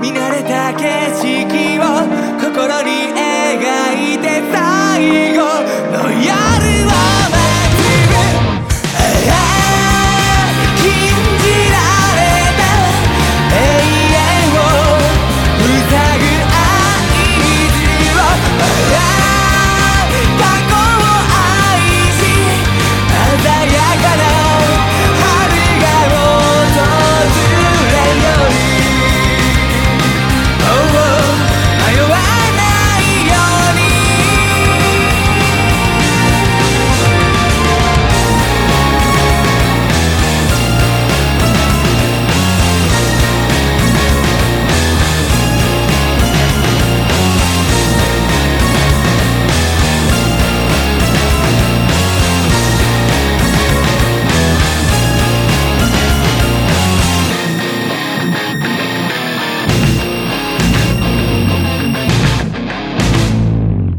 見慣れた景色を心に描いて最後の夜